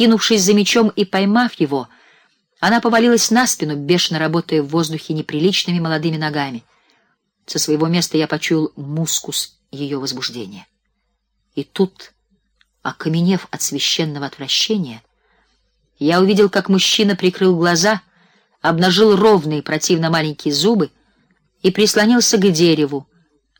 Кинувшись за мечом и поймав его, она повалилась на спину, бешено работая в воздухе неприличными молодыми ногами. Со своего места я почуял мускус ее возбуждения. И тут, окаменев от священного отвращения, я увидел, как мужчина прикрыл глаза, обнажил ровные противно маленькие зубы и прислонился к дереву,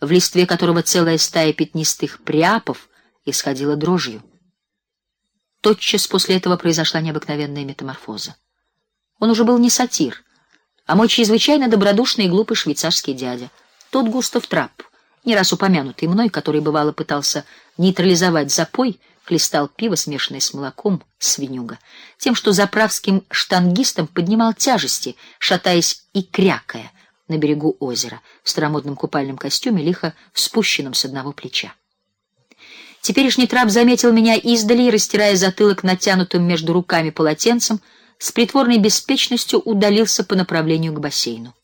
в листве которого целая стая пятнистых пряпов исходила дрожью. Тотчас после этого произошла необыкновенная метаморфоза. Он уже был не сатир, а мой чрезвычайно добродушный и глупый швейцарский дядя, тот Густав Трапп, не раз упомянутый мной, который бывало пытался нейтрализовать запой, хлестал пиво, смешанное с молоком, свинюга, тем, что заправским штангистом поднимал тяжести, шатаясь и крякая на берегу озера в старомодном купальном костюме, лихо спущенном с одного плеча. Теперешний трап заметил меня издали растирая затылок натянутым между руками полотенцем, с притворной беспечностью удалился по направлению к бассейну.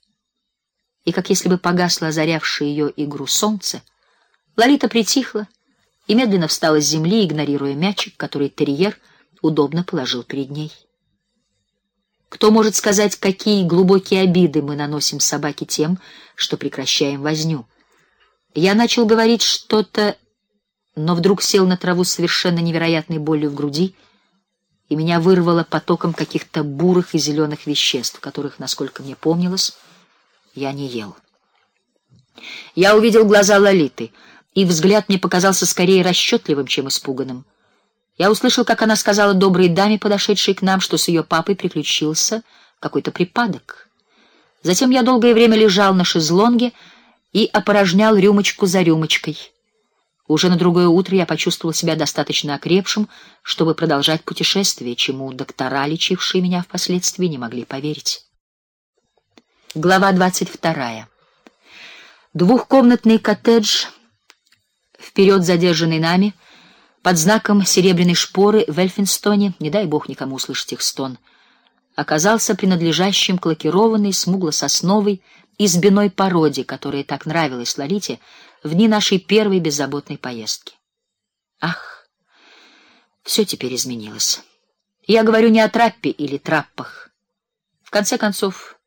И как если бы погасло озарявшее ее игру солнце, Лолита притихла и медленно встала с земли, игнорируя мячик, который терьер удобно положил перед ней. Кто может сказать, какие глубокие обиды мы наносим собаке тем, что прекращаем возню? Я начал говорить что-то но вдруг сел на траву с совершенно невероятной болью в груди, и меня вырвало потоком каких-то бурых и зеленых веществ, которых, насколько мне помнилось, я не ел. Я увидел глаза Лолиты, и взгляд мне показался скорее расчетливым, чем испуганным. Я услышал, как она сказала доброй даме, подошедшей к нам, что с ее папой приключился какой-то припадок. Затем я долгое время лежал на шезлонге и опорожнял рюмочку за рюмочкой. Уже на другое утро я почувствовал себя достаточно окрепшим, чтобы продолжать путешествие, чему доктора, лечившие меня впоследствии, не могли поверить. Глава двадцать вторая. Двухкомнатный коттедж, вперед задержанный нами, под знаком серебряной шпоры в Эльфинстоне, не дай бог никому услышать их стон, оказался принадлежащим к лакированной смугло-сосновой избиной породе, которая так нравилась Лолите, в дни нашей первой беззаботной поездки. Ах, все теперь изменилось. Я говорю не о траппе или траппах. В конце концов,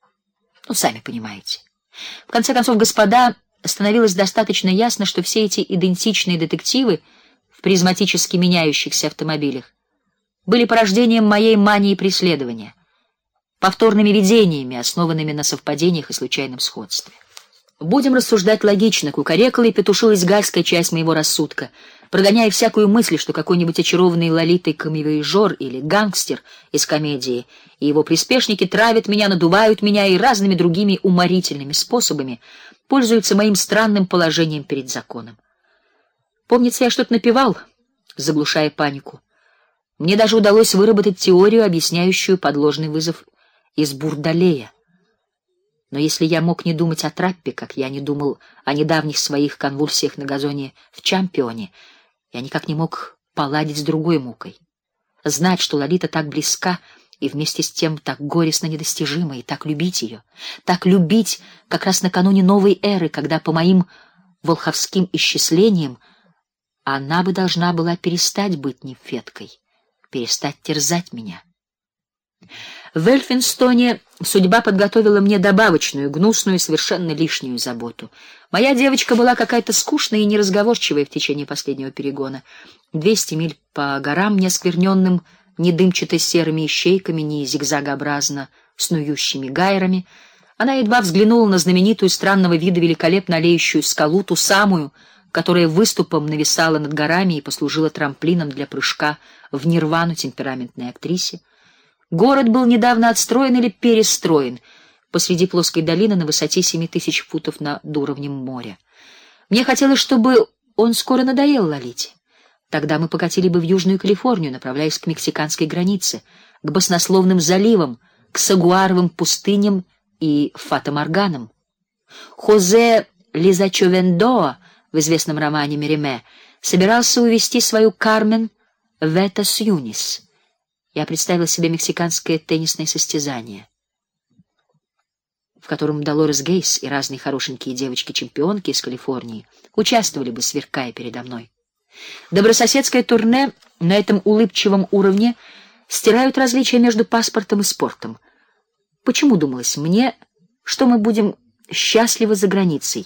ну сами понимаете. В конце концов, господа, становилось достаточно ясно, что все эти идентичные детективы в призматически меняющихся автомобилях были порождением моей мании преследования, повторными видениями, основанными на совпадениях и случайном сходстве. Будем рассуждать логично, кукарекала и петушилась гальская часть моего рассудка, прогоняя всякую мысль, что какой-нибудь очарованный лолитой камевояжер или гангстер из комедии и его приспешники травят меня, надувают меня и разными другими уморительными способами пользуются моим странным положением перед законом. Помнится, я что-то напевал, заглушая панику. Мне даже удалось выработать теорию, объясняющую подложный вызов из Бурдалея. Но если я мог не думать о траппе, как я не думал о недавних своих конвульсиях на газоне в Чемпионе, я никак не мог поладить с другой мукой. Знать, что Лолита так близка и вместе с тем так горестно недостижима, и так любить ее, так любить как раз накануне новой эры, когда по моим волховским исчислениям она бы должна была перестать быть нефеткой, перестать терзать меня. В Эльфинстоне судьба подготовила мне добавочную, гнусную и совершенно лишнюю заботу. Моя девочка была какая-то скучная и неразговорчивая в течение последнего перегона. Двести миль по горам, не ни дымчато-серыми ищейками, ни зигзагообразно снующими гайрами, она едва взглянула на знаменитую странного вида великолепно олеющую скалу, ту самую, которая выступом нависала над горами и послужила трамплином для прыжка в нирвану темпераментной актрисе. Город был недавно отстроен или перестроен посреди плоской долины на высоте семи тысяч футов над уровнем моря. Мне хотелось, чтобы он скоро надоел Лолите. Тогда мы покатили бы в Южную Калифорнию, направляясь к мексиканской границе, к баснословным заливам, к сагуаровым пустыням и фатаморганам. Хозе Лизачовендоа в известном романе Мериме собирался увести свою Кармен в Этас-Юнис я представил себе мексиканское теннисное состязание, в котором Долорес Гейс и разные хорошенькие девочки-чемпионки из Калифорнии участвовали бы, сверкая передо мной. Добрососедское турне на этом улыбчивом уровне стирают различия между паспортом и спортом. Почему думалось мне, что мы будем счастливы за границей?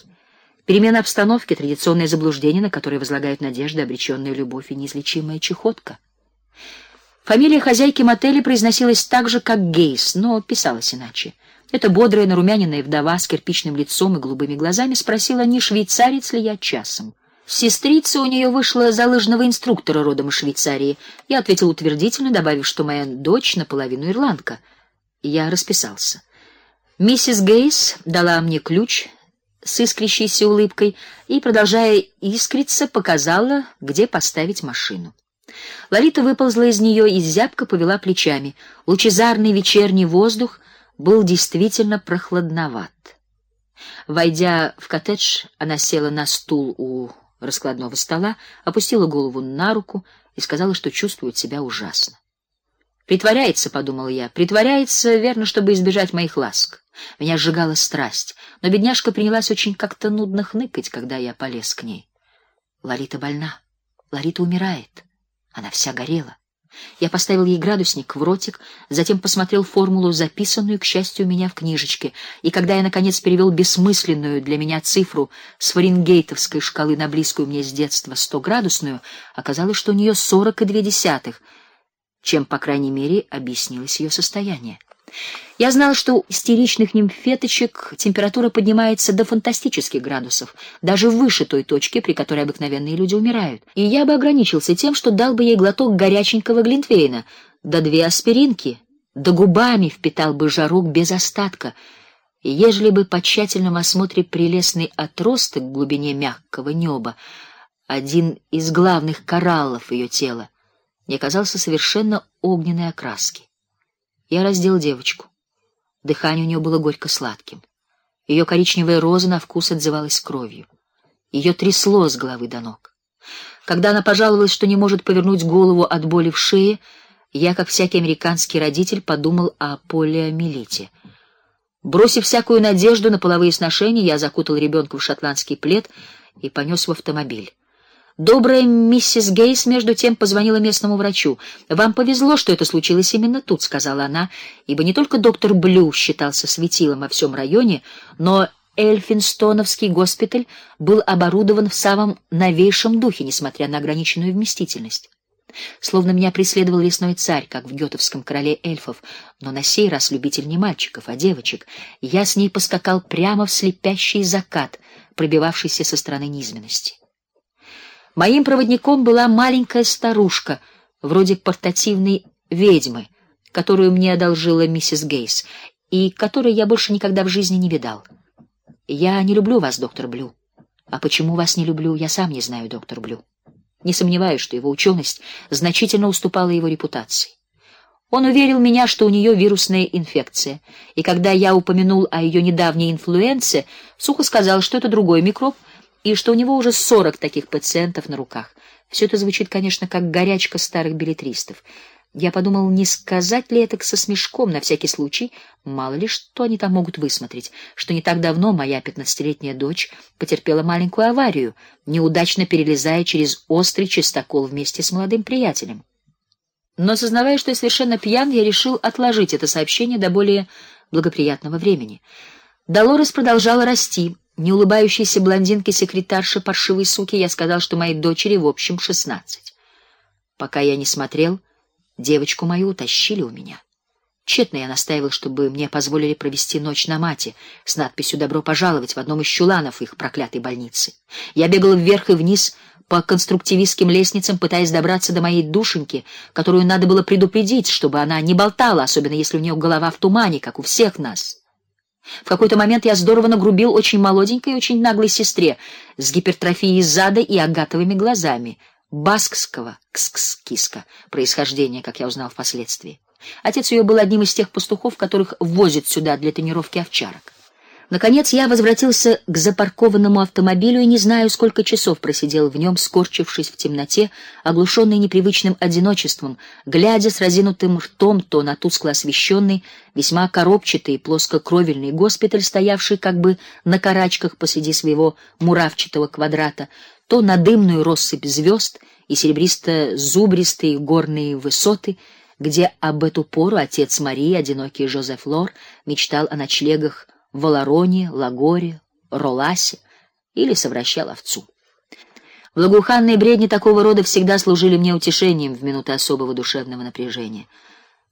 Перемена обстановки, традиционное заблуждение, на которое возлагают надежды, обреченная любовь и неизлечимая чехотка. Фамилия хозяйки мотеля произносилась так же, как Гейс, но писалась иначе. Эта бодрая, нарумяненная вдова с кирпичным лицом и голубыми глазами спросила, не швейцарец ли я часом. Сестрица у нее вышла за лыжного инструктора родом из Швейцарии. Я ответил утвердительно, добавив, что моя дочь наполовину ирландка. Я расписался. Миссис Гейс дала мне ключ с искрящейся улыбкой и, продолжая искриться, показала, где поставить машину. Ларита выползла из нее и зябко повела плечами. Лучезарный вечерний воздух был действительно прохладноват. Войдя в коттедж, она села на стул у раскладного стола, опустила голову на руку и сказала, что чувствует себя ужасно. Притворяется, подумал я, притворяется, верно, чтобы избежать моих ласк. Меня сжигала страсть, но бедняжка принялась очень как-то нудно хныкать, когда я полез к ней. Ларита больна. Ларита умирает. Она вся горела. Я поставил ей градусник в ротик, затем посмотрел формулу, записанную, к счастью, у меня в книжечке, и когда я наконец перевел бессмысленную для меня цифру с фаренгейтовской шкалы на близкую мне с детства 100-градусную, оказалось, что у нее сорок и две десятых, чем, по крайней мере, объяснилось ее состояние. Я знал, что у истеричных нимфеточек температура поднимается до фантастических градусов, даже выше той точки, при которой обыкновенные люди умирают. И я бы ограничился тем, что дал бы ей глоток горяченького глинтвейна, да две аспиринки, да губами впитал бы жарок без остатка. Ежели бы по тщательном осмотре прелестный отросток в глубине мягкого неба, один из главных кораллов ее тела, не оказался совершенно огненной окраски. Я раздел девочку. Дыхание у нее было горько-сладким. Ее коричневая роза на вкус отзывалась кровью. Ее трясло с головы до ног. Когда она пожаловалась, что не может повернуть голову от боли в шее, я, как всякий американский родитель, подумал о полиомиелите. Бросив всякую надежду на половые сношения, я закутал ребенка в шотландский плед и понес в автомобиль. Добрая миссис Гейс между тем позвонила местному врачу. Вам повезло, что это случилось именно тут, сказала она, ибо не только доктор Блю считался светилом во всем районе, но Эльфинстоновский госпиталь был оборудован в самом новейшем духе, несмотря на ограниченную вместительность. Словно меня преследовал лесной царь, как в Гётовском короле эльфов, но на сей раз любитель не мальчиков, а девочек. Я с ней поскакал прямо в слепящий закат, пробивавшийся со стороны низменности. Моим проводником была маленькая старушка, вроде портативной ведьмы, которую мне одолжила миссис Гейс, и которой я больше никогда в жизни не видал. Я не люблю вас, доктор Блю. А почему вас не люблю, я сам не знаю, доктор Блю. Не сомневаюсь, что его ученость значительно уступала его репутации. Он уверил меня, что у нее вирусная инфекция, и когда я упомянул о ее недавней инфлюенции, сухо сказал, что это другой микроб и что у него уже сорок таких пациентов на руках. Все это звучит, конечно, как горячка старых билетристов. Я подумал, не сказать ли это со смешком на всякий случай, мало ли что они там могут высмотреть, что не так давно моя пятнадцатилетняя дочь потерпела маленькую аварию, неудачно перелезая через острый чистокол вместе с молодым приятелем. Но сознавая, что я совершенно пьян, я решил отложить это сообщение до более благоприятного времени. Долорес продолжала расти, не улыбающейся блондинке секретарше паршивой суки я сказал, что моей дочери в общем шестнадцать. Пока я не смотрел, девочку мою утащили у меня. Тщетно я настаивал, чтобы мне позволили провести ночь на мате с надписью «Добро пожаловать» в одном из чуланов их проклятой больницы. Я бегал вверх и вниз по конструктивистским лестницам, пытаясь добраться до моей душеньки, которую надо было предупредить, чтобы она не болтала, особенно если у нее голова в тумане, как у всех нас. В какой-то момент я здорово нагрубил очень молоденькой и очень наглой сестре с гипертрофией зада и агатовыми глазами, баскского кс-кс-киска происхождения, как я узнал впоследствии. Отец ее был одним из тех пастухов, которых возят сюда для тренировки овчарок. Наконец я возвратился к запаркованному автомобилю и не знаю, сколько часов просидел в нем, скорчившись в темноте, оглушенный непривычным одиночеством, глядя с разинутым ртом то на тускло освещенный, весьма коробчатый плоскокровельный госпиталь, стоявший как бы на карачках посреди своего муравчатого квадрата, то на дымную россыпь звезд и серебристо-зубристые горные высоты, где об эту пору отец Марии, одинокий Жозеф Лор, мечтал о ночлегах в Валароне, Лагоре, Роласе или совращал овцу. Благоуханные бредни такого рода всегда служили мне утешением в минуты особого душевного напряжения.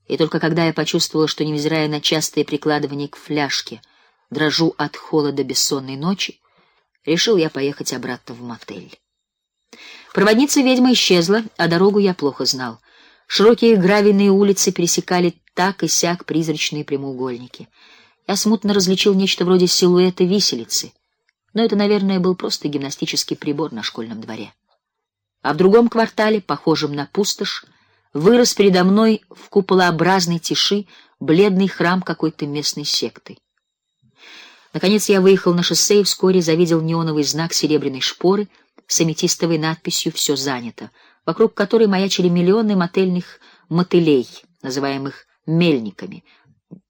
И только когда я почувствовала, что невзирая на частые прикладывания к фляжке, дрожу от холода бессонной ночи, решил я поехать обратно в мотель. Проводница ведьма исчезла, а дорогу я плохо знал. Широкие гравийные улицы пересекали так и сяк призрачные прямоугольники. Я смутно различил нечто вроде силуэта виселицы, но это, наверное, был просто гимнастический прибор на школьном дворе. А в другом квартале, похожем на пустошь, вырос передо мной в куполообразной тиши бледный храм какой-то местной секты. Наконец я выехал на шоссе и вскоре завидел неоновый знак серебряной шпоры с аметистовой надписью «Все занято», вокруг которой маячили миллионы мотельных мотылей, называемых мельниками,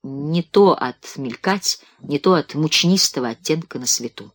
не то от мелькать, не то от мучнистого оттенка на свету.